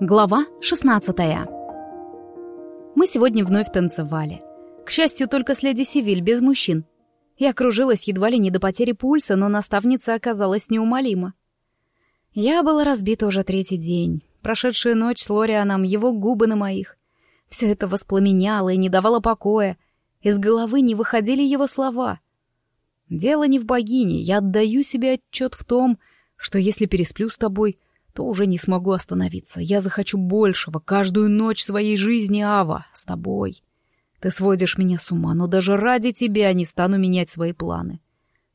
Глава 16 Мы сегодня вновь танцевали. К счастью, только с леди Сивиль, без мужчин. Я кружилась едва ли не до потери пульса, но наставница оказалась неумолима. Я была разбита уже третий день. Прошедшая ночь с Лорианом, его губы на моих. Все это воспламеняло и не давало покоя. Из головы не выходили его слова. Дело не в богине, я отдаю себе отчет в том, что если пересплю с тобой, то уже не смогу остановиться. Я захочу большего, каждую ночь своей жизни, Ава, с тобой. Ты сводишь меня с ума, но даже ради тебя не стану менять свои планы.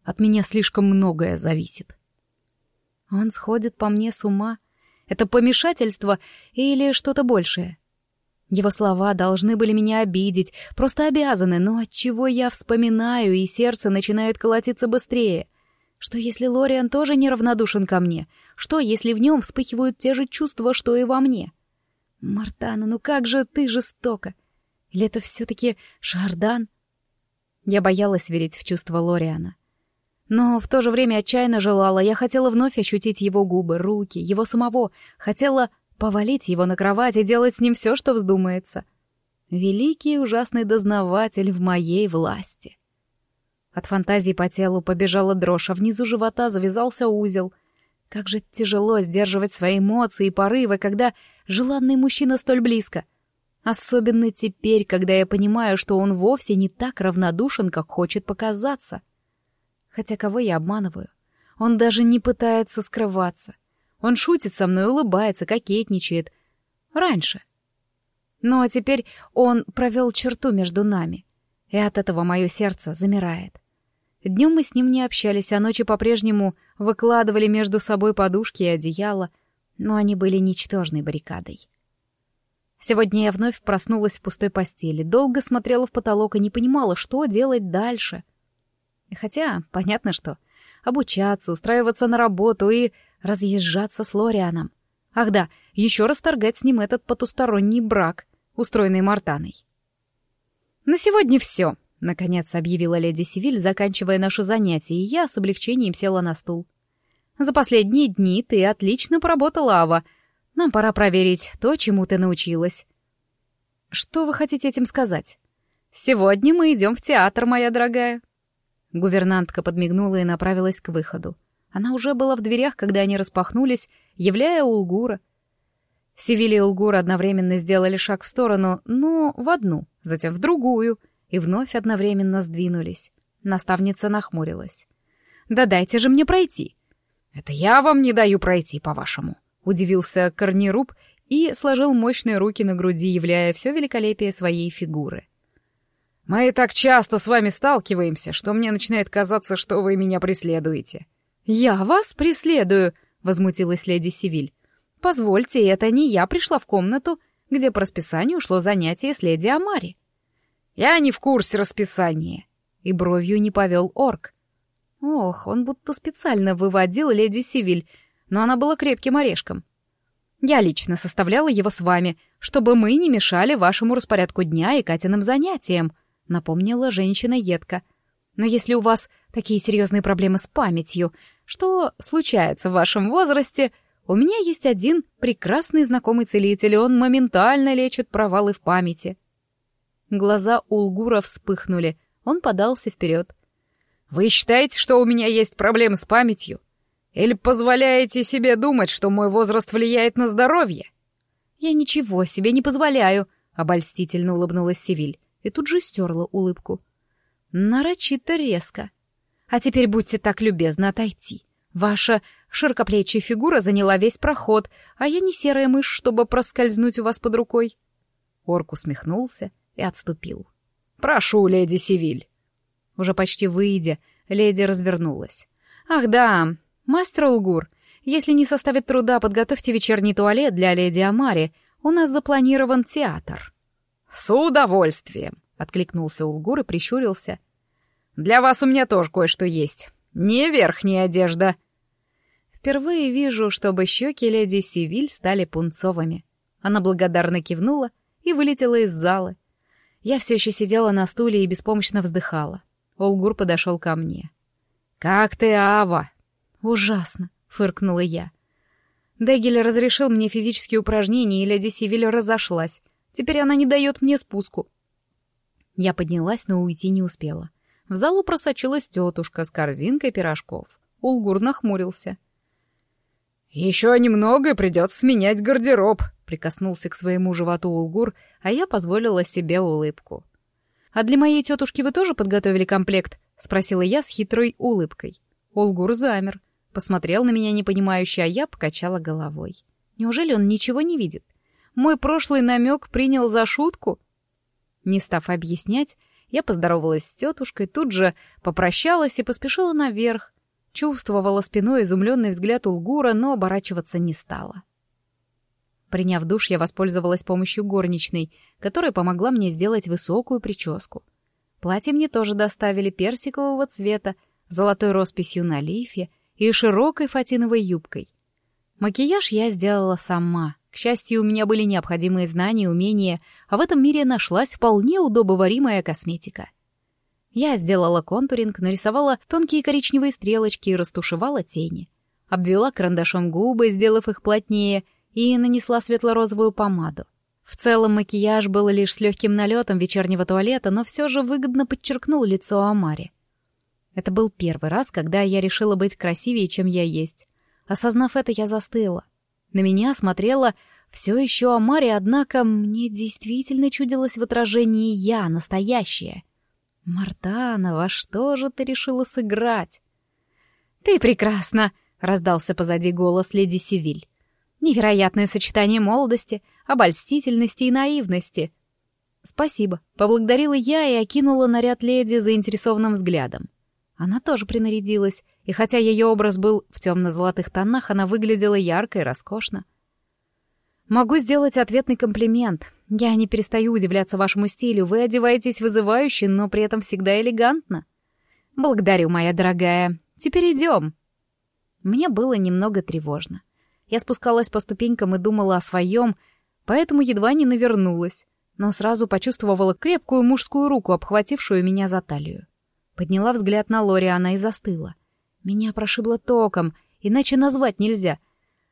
От меня слишком многое зависит. Он сходит по мне с ума. Это помешательство или что-то большее? Его слова должны были меня обидеть, просто обязаны, но от чего я вспоминаю, и сердце начинает колотиться быстрее — что если Лориан тоже неравнодушен ко мне? Что, если в нем вспыхивают те же чувства, что и во мне? Мартана, ну как же ты жестока! Или это все-таки Шардан? Я боялась верить в чувства Лориана. Но в то же время отчаянно желала. Я хотела вновь ощутить его губы, руки, его самого. Хотела повалить его на кровать и делать с ним все, что вздумается. Великий ужасный дознаватель в моей власти. От фантазии по телу побежала дрожь, а внизу живота завязался узел. Как же тяжело сдерживать свои эмоции и порывы, когда желанный мужчина столь близко. Особенно теперь, когда я понимаю, что он вовсе не так равнодушен, как хочет показаться. Хотя кого я обманываю? Он даже не пытается скрываться. Он шутит со мной, улыбается, кокетничает. Раньше. Ну а теперь он провел черту между нами и от этого мое сердце замирает. Днем мы с ним не общались, а ночи по-прежнему выкладывали между собой подушки и одеяло, но они были ничтожной баррикадой. Сегодня я вновь проснулась в пустой постели, долго смотрела в потолок и не понимала, что делать дальше. Хотя, понятно что, обучаться, устраиваться на работу и разъезжаться с Лорианом. Ах да, еще расторгать с ним этот потусторонний брак, устроенный Мартаной. «На сегодня все», — наконец объявила леди Сивиль, заканчивая наше занятие, и я с облегчением села на стул. «За последние дни ты отлично поработала, Ава. Нам пора проверить то, чему ты научилась». «Что вы хотите этим сказать?» «Сегодня мы идем в театр, моя дорогая». Гувернантка подмигнула и направилась к выходу. Она уже была в дверях, когда они распахнулись, являя Улгура. Севиль и Улгур одновременно сделали шаг в сторону, но в одну, затем в другую, и вновь одновременно сдвинулись. Наставница нахмурилась. «Да дайте же мне пройти!» «Это я вам не даю пройти, по-вашему», — удивился Корнируб и сложил мощные руки на груди, являя все великолепие своей фигуры. «Мы так часто с вами сталкиваемся, что мне начинает казаться, что вы меня преследуете». «Я вас преследую», — возмутилась леди Сивиль. «Позвольте, это не я пришла в комнату, где по расписанию ушло занятие с леди Амари. Я не в курсе расписания. И бровью не повел орк. Ох, он будто специально выводил леди Сивиль, но она была крепким орешком. Я лично составляла его с вами, чтобы мы не мешали вашему распорядку дня и Катиным занятиям, напомнила женщина едко. Но если у вас такие серьезные проблемы с памятью, что случается в вашем возрасте, у меня есть один прекрасный знакомый целитель, он моментально лечит провалы в памяти. Глаза Улгура вспыхнули, он подался вперед. «Вы считаете, что у меня есть проблемы с памятью? Или позволяете себе думать, что мой возраст влияет на здоровье?» «Я ничего себе не позволяю», — обольстительно улыбнулась Сивиль и тут же стерла улыбку. Нарочито резко. «А теперь будьте так любезны отойти. Ваша широкоплечья фигура заняла весь проход, а я не серая мышь, чтобы проскользнуть у вас под рукой». Орк усмехнулся и отступил. «Прошу, леди Сивиль». Уже почти выйдя, леди развернулась. «Ах да, мастер Улгур, если не составит труда, подготовьте вечерний туалет для леди Амари. У нас запланирован театр». «С удовольствием», — откликнулся Улгур и прищурился. «Для вас у меня тоже кое-что есть». Не верхняя одежда. Впервые вижу, чтобы щеки леди Сивиль стали пунцовыми. Она благодарно кивнула и вылетела из зала. Я все еще сидела на стуле и беспомощно вздыхала. Олгур подошел ко мне. «Как ты, Ава?» «Ужасно», — фыркнула я. Дегель разрешил мне физические упражнения, и леди Сивиль разошлась. Теперь она не дает мне спуску. Я поднялась, но уйти не успела. В залу просочилась тетушка с корзинкой пирожков. Улгур нахмурился. «Еще немного, и придется сменять гардероб», — прикоснулся к своему животу Улгур, а я позволила себе улыбку. «А для моей тетушки вы тоже подготовили комплект?» — спросила я с хитрой улыбкой. Улгур замер, посмотрел на меня непонимающе, а я покачала головой. Неужели он ничего не видит? Мой прошлый намек принял за шутку? Не став объяснять, я поздоровалась с тетушкой, тут же попрощалась и поспешила наверх. Чувствовала спиной изумленный взгляд Улгура, но оборачиваться не стала. Приняв душ, я воспользовалась помощью горничной, которая помогла мне сделать высокую прическу. Платье мне тоже доставили персикового цвета, золотой росписью на лифе и широкой фатиновой юбкой. Макияж я сделала сама. К счастью, у меня были необходимые знания и умения, а в этом мире нашлась вполне удобоваримая косметика. Я сделала контуринг, нарисовала тонкие коричневые стрелочки и растушевала тени. Обвела карандашом губы, сделав их плотнее — и нанесла светло-розовую помаду. В целом макияж был лишь с легким налетом вечернего туалета, но все же выгодно подчеркнул лицо Амари. Это был первый раз, когда я решила быть красивее, чем я есть. Осознав это, я застыла. На меня смотрела все еще Амари, однако мне действительно чудилось в отражении я, настоящая. «Мартана, во что же ты решила сыграть?» «Ты прекрасна!» — раздался позади голос леди Сивиль. Невероятное сочетание молодости, обольстительности и наивности. «Спасибо», — поблагодарила я и окинула наряд леди заинтересованным взглядом. Она тоже принарядилась, и хотя ее образ был в темно-золотых тонах, она выглядела ярко и роскошно. «Могу сделать ответный комплимент. Я не перестаю удивляться вашему стилю. Вы одеваетесь вызывающе, но при этом всегда элегантно». «Благодарю, моя дорогая. Теперь идем». Мне было немного тревожно. Я спускалась по ступенькам и думала о своем, поэтому едва не навернулась, но сразу почувствовала крепкую мужскую руку, обхватившую меня за талию. Подняла взгляд на Лориана и застыла. Меня прошибло током, иначе назвать нельзя.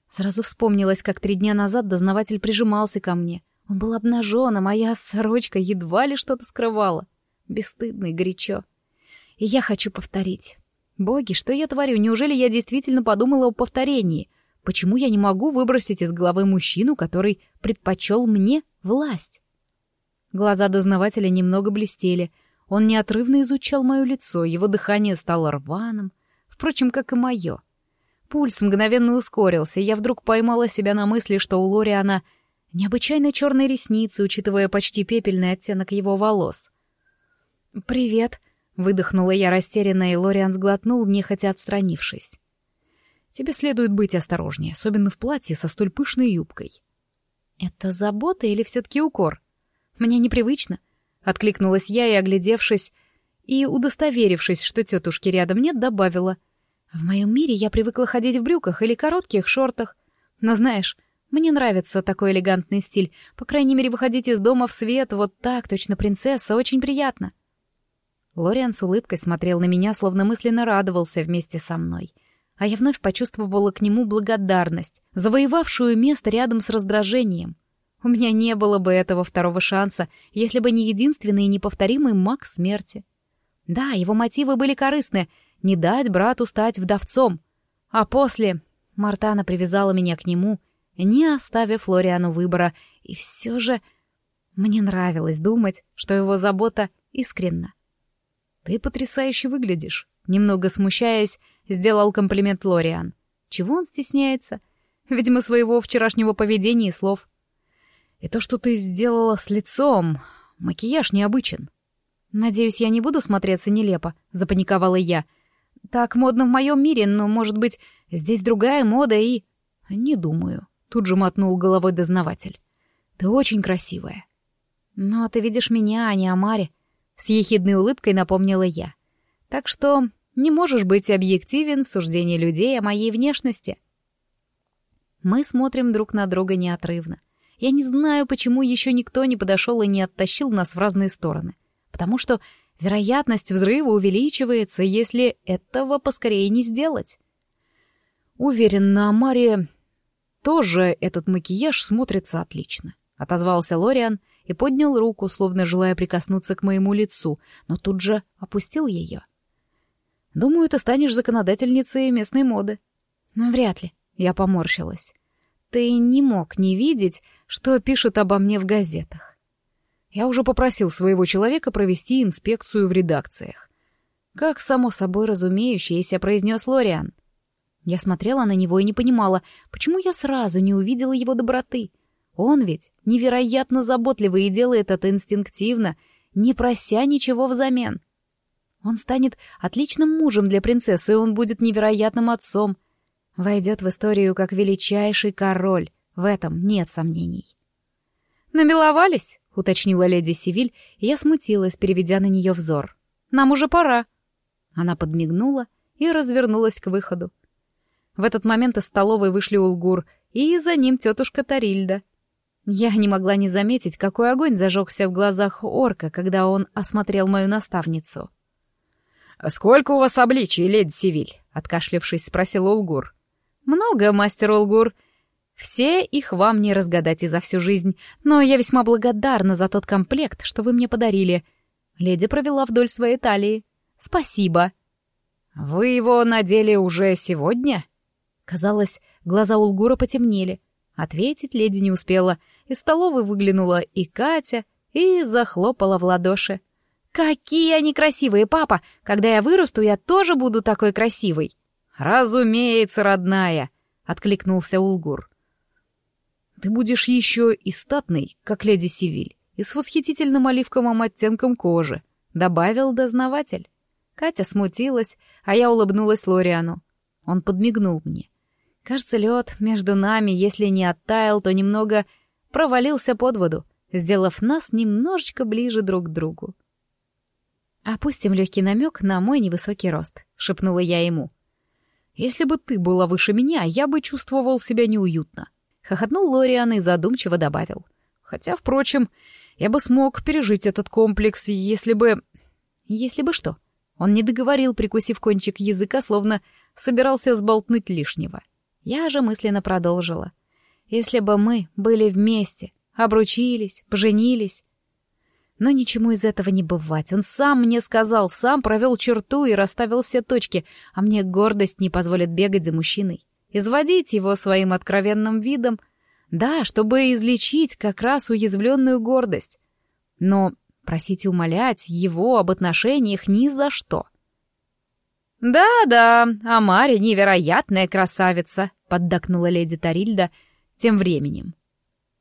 Сразу вспомнилось, как три дня назад дознаватель прижимался ко мне. Он был обнажен, а моя сорочка едва ли что-то скрывала. Бесстыдно и горячо. И я хочу повторить. Боги, что я творю? Неужели я действительно подумала о повторении? Почему я не могу выбросить из головы мужчину, который предпочел мне власть? Глаза дознавателя немного блестели. Он неотрывно изучал мое лицо, его дыхание стало рваным, впрочем, как и мое. Пульс мгновенно ускорился, я вдруг поймала себя на мысли, что у Лориана необычайно черные ресницы, учитывая почти пепельный оттенок его волос. «Привет», — выдохнула я растерянно, и Лориан сглотнул, нехотя отстранившись. Тебе следует быть осторожнее, особенно в платье со столь пышной юбкой. Это забота или все-таки укор? Мне непривычно. Откликнулась я и, оглядевшись, и, удостоверившись, что тетушки рядом нет, добавила. В моем мире я привыкла ходить в брюках или коротких шортах. Но знаешь, мне нравится такой элегантный стиль. По крайней мере, выходить из дома в свет вот так, точно принцесса, очень приятно. Лориан с улыбкой смотрел на меня, словно мысленно радовался вместе со мной — а я вновь почувствовала к нему благодарность, завоевавшую место рядом с раздражением. У меня не было бы этого второго шанса, если бы не единственный и неповторимый маг смерти. Да, его мотивы были корыстны — не дать брату стать вдовцом. А после Мартана привязала меня к нему, не оставив Флориану выбора, и все же мне нравилось думать, что его забота искренна. «Ты потрясающе выглядишь», — немного смущаясь, Сделал комплимент Лориан. Чего он стесняется? Видимо, своего вчерашнего поведения и слов. И то, что ты сделала с лицом... Макияж необычен. Надеюсь, я не буду смотреться нелепо, запаниковала я. Так модно в моем мире, но, может быть, здесь другая мода и... Не думаю. Тут же мотнул головой дознаватель. Ты очень красивая. Но ты видишь меня, а не Амари. С ехидной улыбкой напомнила я. Так что не можешь быть объективен в суждении людей о моей внешности. Мы смотрим друг на друга неотрывно. Я не знаю, почему еще никто не подошел и не оттащил нас в разные стороны. Потому что вероятность взрыва увеличивается, если этого поскорее не сделать. Уверен, на Мария тоже этот макияж смотрится отлично», — отозвался Лориан и поднял руку, словно желая прикоснуться к моему лицу, но тут же опустил ее. «Думаю, ты станешь законодательницей местной моды». «Ну, вряд ли», — я поморщилась. «Ты не мог не видеть, что пишут обо мне в газетах». Я уже попросил своего человека провести инспекцию в редакциях. Как само собой разумеющееся произнес Лориан. Я смотрела на него и не понимала, почему я сразу не увидела его доброты. Он ведь невероятно заботливый и делает это инстинктивно, не прося ничего взамен. Он станет отличным мужем для принцессы, и он будет невероятным отцом. Войдет в историю как величайший король, в этом нет сомнений. «Намиловались?» — уточнила леди Сивиль, и я смутилась, переведя на нее взор. «Нам уже пора». Она подмигнула и развернулась к выходу. В этот момент из столовой вышли Улгур, и за ним тетушка Тарильда. Я не могла не заметить, какой огонь зажегся в глазах орка, когда он осмотрел мою наставницу. «Сколько у вас обличий, леди Сивиль?» — откашлившись, спросил Улгур. «Много, мастер Улгур. Все их вам не разгадать и за всю жизнь, но я весьма благодарна за тот комплект, что вы мне подарили». Леди провела вдоль своей талии. «Спасибо». «Вы его надели уже сегодня?» Казалось, глаза Улгура потемнели. Ответить леди не успела. Из столовой выглянула и Катя, и захлопала в ладоши. «Какие они красивые, папа! Когда я вырасту, я тоже буду такой красивой!» «Разумеется, родная!» — откликнулся Улгур. «Ты будешь еще и статный, как леди Сивиль, и с восхитительным оливковым оттенком кожи», — добавил дознаватель. Катя смутилась, а я улыбнулась Лориану. Он подмигнул мне. Кажется, лед между нами, если не оттаял, то немного провалился под воду, сделав нас немножечко ближе друг к другу. «Опустим легкий намек на мой невысокий рост», — шепнула я ему. «Если бы ты была выше меня, я бы чувствовал себя неуютно», — хохотнул Лориан и задумчиво добавил. «Хотя, впрочем, я бы смог пережить этот комплекс, если бы...» «Если бы что?» Он не договорил, прикусив кончик языка, словно собирался сболтнуть лишнего. Я же мысленно продолжила. Если бы мы были вместе, обручились, поженились... Но ничему из этого не бывать. Он сам мне сказал, сам провел черту и расставил все точки, а мне гордость не позволит бегать за мужчиной. Изводить его своим откровенным видом. Да, чтобы излечить как раз уязвленную гордость. Но Просить и умолять его об отношениях ни за что. «Да-да, а Мария невероятная красавица», — поддакнула леди Тарильда тем временем.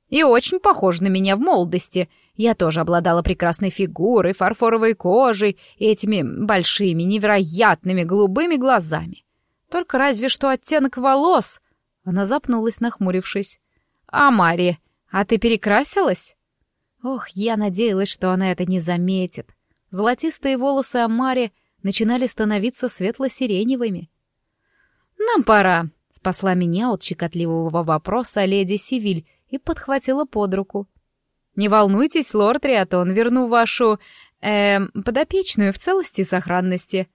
«И очень похожа на меня в молодости. Я тоже обладала прекрасной фигурой, фарфоровой кожей и этими большими, невероятными голубыми глазами. Только разве что оттенок волос...» Она запнулась, нахмурившись. «А, Мария, а ты перекрасилась?» Ох, я надеялась, что она это не заметит. Золотистые волосы Амари начинали становиться светло-сиреневыми. «Нам пора», — спасла меня от щекотливого вопроса леди Сивиль и подхватила под руку. «Не волнуйтесь, лорд Риатон, верну вашу... э подопечную в целости и сохранности».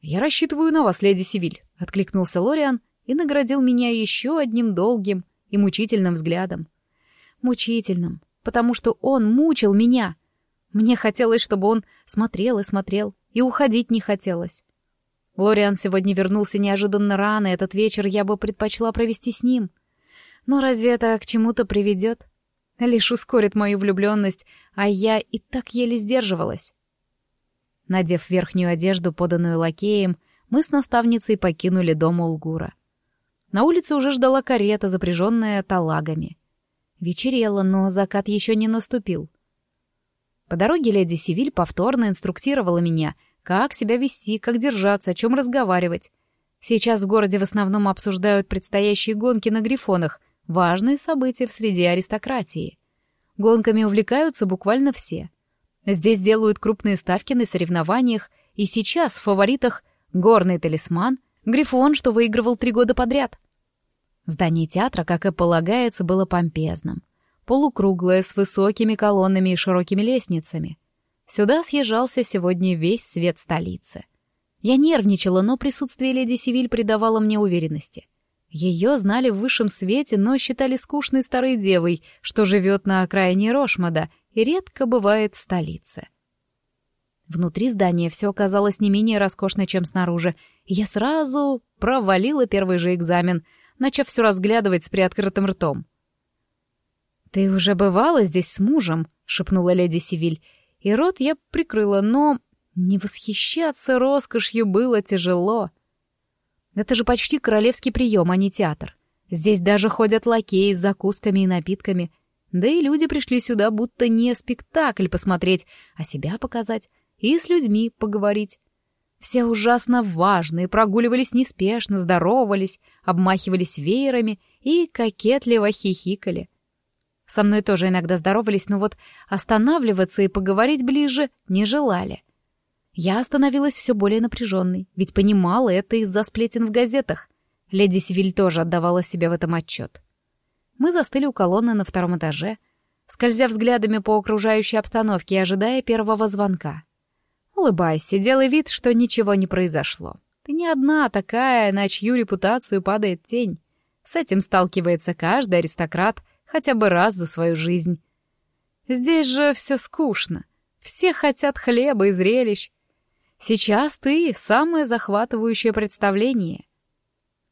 «Я рассчитываю на вас, леди Сивиль», — откликнулся Лориан и наградил меня еще одним долгим и мучительным взглядом. Мучительным, потому что он мучил меня. Мне хотелось, чтобы он смотрел и смотрел, и уходить не хотелось. Лориан сегодня вернулся неожиданно рано, и этот вечер я бы предпочла провести с ним. Но разве это к чему-то приведет? Лишь ускорит мою влюбленность, а я и так еле сдерживалась. Надев верхнюю одежду, поданную лакеем, мы с наставницей покинули дом Улгура. На улице уже ждала карета, запряженная талагами. Вечерело, но закат еще не наступил. По дороге леди Сивиль повторно инструктировала меня, как себя вести, как держаться, о чем разговаривать. Сейчас в городе в основном обсуждают предстоящие гонки на грифонах, важные события в среде аристократии. Гонками увлекаются буквально все. Здесь делают крупные ставки на соревнованиях, и сейчас в фаворитах горный талисман, грифон, что выигрывал три года подряд — Здание театра, как и полагается, было помпезным. Полукруглое, с высокими колоннами и широкими лестницами. Сюда съезжался сегодня весь свет столицы. Я нервничала, но присутствие леди Сивиль придавало мне уверенности. Ее знали в высшем свете, но считали скучной старой девой, что живет на окраине Рошмада и редко бывает в столице. Внутри здания все оказалось не менее роскошно, чем снаружи, я сразу провалила первый же экзамен, начав все разглядывать с приоткрытым ртом. «Ты уже бывала здесь с мужем?» — шепнула леди Сивиль, и рот я прикрыла, но не восхищаться роскошью было тяжело. Это же почти королевский прием, а не театр. Здесь даже ходят лакеи с закусками и напитками. Да и люди пришли сюда будто не спектакль посмотреть, а себя показать и с людьми поговорить. Все ужасно важные, прогуливались неспешно, здоровались, обмахивались веерами и кокетливо хихикали. Со мной тоже иногда здоровались, но вот останавливаться и поговорить ближе не желали. Я становилась все более напряженной, ведь понимала это из-за сплетен в газетах. Леди Сивиль тоже отдавала себе в этом отчет. Мы застыли у колонны на втором этаже, скользя взглядами по окружающей обстановке и ожидая первого звонка. Улыбайся, делай вид, что ничего не произошло. Ты не одна такая, на чью репутацию падает тень. С этим сталкивается каждый аристократ хотя бы раз за свою жизнь. Здесь же все скучно. Все хотят хлеба и зрелищ. Сейчас ты — самое захватывающее представление.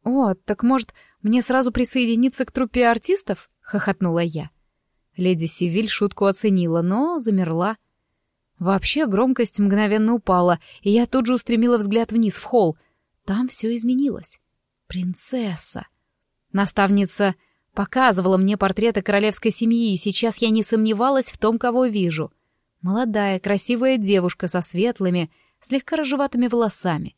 «О, так, может, мне сразу присоединиться к труппе артистов?» — хохотнула я. Леди Сивиль шутку оценила, но замерла. Вообще громкость мгновенно упала, и я тут же устремила взгляд вниз, в холл. Там все изменилось. Принцесса. Наставница показывала мне портреты королевской семьи, и сейчас я не сомневалась в том, кого вижу. Молодая, красивая девушка со светлыми, слегка рыжеватыми волосами,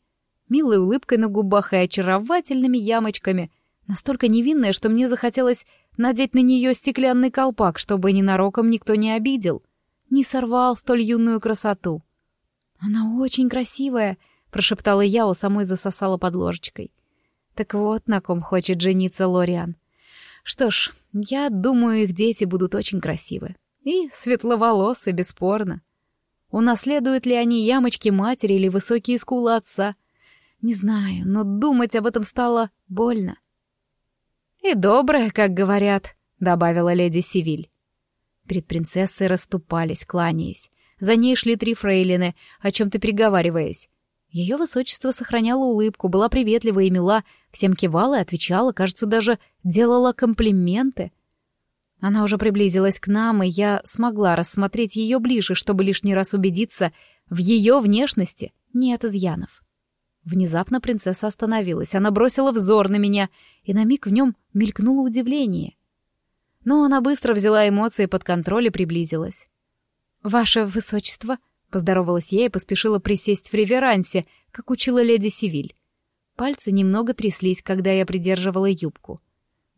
милой улыбкой на губах и очаровательными ямочками, настолько невинная, что мне захотелось надеть на нее стеклянный колпак, чтобы ненароком никто не обидел, не сорвал столь юную красоту. «Она очень красивая», — прошептала я, у самой засосала под ложечкой. «Так вот, на ком хочет жениться Лориан. Что ж, я думаю, их дети будут очень красивы. И светловолосы, бесспорно. Унаследуют ли они ямочки матери или высокие скулы отца? Не знаю, но думать об этом стало больно. «И добрая, как говорят», — добавила леди Сивиль. Перед принцессой расступались, кланяясь. За ней шли три фрейлины, о чем-то переговариваясь. Ее высочество сохраняло улыбку, была приветлива и мила, всем кивала и отвечала, кажется, даже делала комплименты — она уже приблизилась к нам, и я смогла рассмотреть ее ближе, чтобы лишний раз убедиться, в ее внешности нет изъянов. Внезапно принцесса остановилась, она бросила взор на меня, и на миг в нем мелькнуло удивление. Но она быстро взяла эмоции под контроль и приблизилась. «Ваше высочество», — поздоровалась я и поспешила присесть в реверансе, как учила леди Сивиль. Пальцы немного тряслись, когда я придерживала юбку.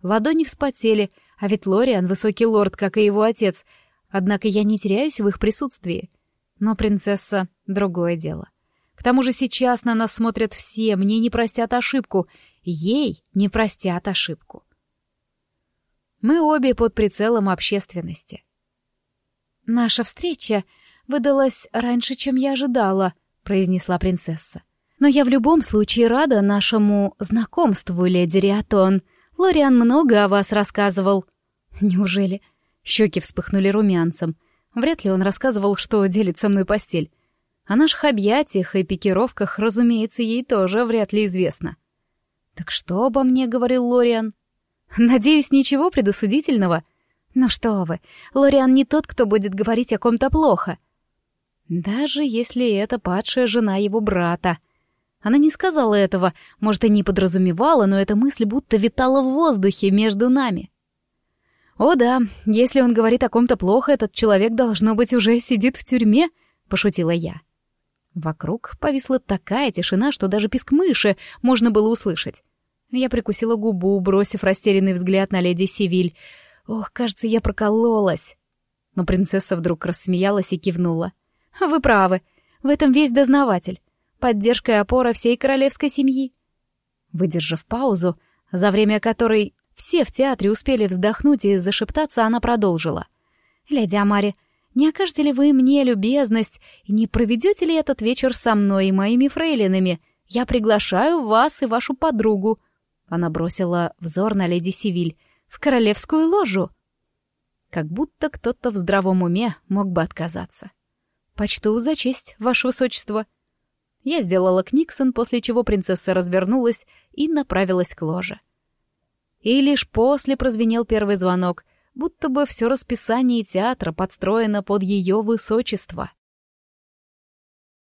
Ладони вспотели, а ведь Лориан — высокий лорд, как и его отец, однако я не теряюсь в их присутствии. Но принцесса — другое дело. К тому же сейчас на нас смотрят все, мне не простят ошибку, ей не простят ошибку. Мы обе под прицелом общественности. «Наша встреча выдалась раньше, чем я ожидала», — произнесла принцесса. «Но я в любом случае рада нашему знакомству, леди Риатон. Лориан много о вас рассказывал». Неужели? Щеки вспыхнули румянцем. Вряд ли он рассказывал, что делит со мной постель. О наших объятиях и пикировках, разумеется, ей тоже вряд ли известно. «Так что обо мне?» — говорил Лориан. «Надеюсь, ничего предосудительного?» «Ну что вы, Лориан не тот, кто будет говорить о ком-то плохо». Даже если это падшая жена его брата. Она не сказала этого, может, и не подразумевала, но эта мысль будто витала в воздухе между нами. «О да, если он говорит о ком-то плохо, этот человек, должно быть, уже сидит в тюрьме», — пошутила я. Вокруг повисла такая тишина, что даже писк мыши можно было услышать. Я прикусила губу, бросив растерянный взгляд на леди Сивиль. Ох, кажется, я прокололась. Но принцесса вдруг рассмеялась и кивнула. «Вы правы. В этом весь дознаватель. Поддержка и опора всей королевской семьи». Выдержав паузу, за время которой все в театре успели вздохнуть и зашептаться, она продолжила. «Леди Амари, не окажете ли вы мне любезность и не проведете ли этот вечер со мной и моими фрейлинами? Я приглашаю вас и вашу подругу». Она бросила взор на леди Сивиль. «В королевскую ложу!» Как будто кто-то в здравом уме мог бы отказаться. «Почту за честь, ваше высочество!» Я сделала книксон, после чего принцесса развернулась и направилась к ложе. И лишь после прозвенел первый звонок, будто бы все расписание театра подстроено под ее высочество.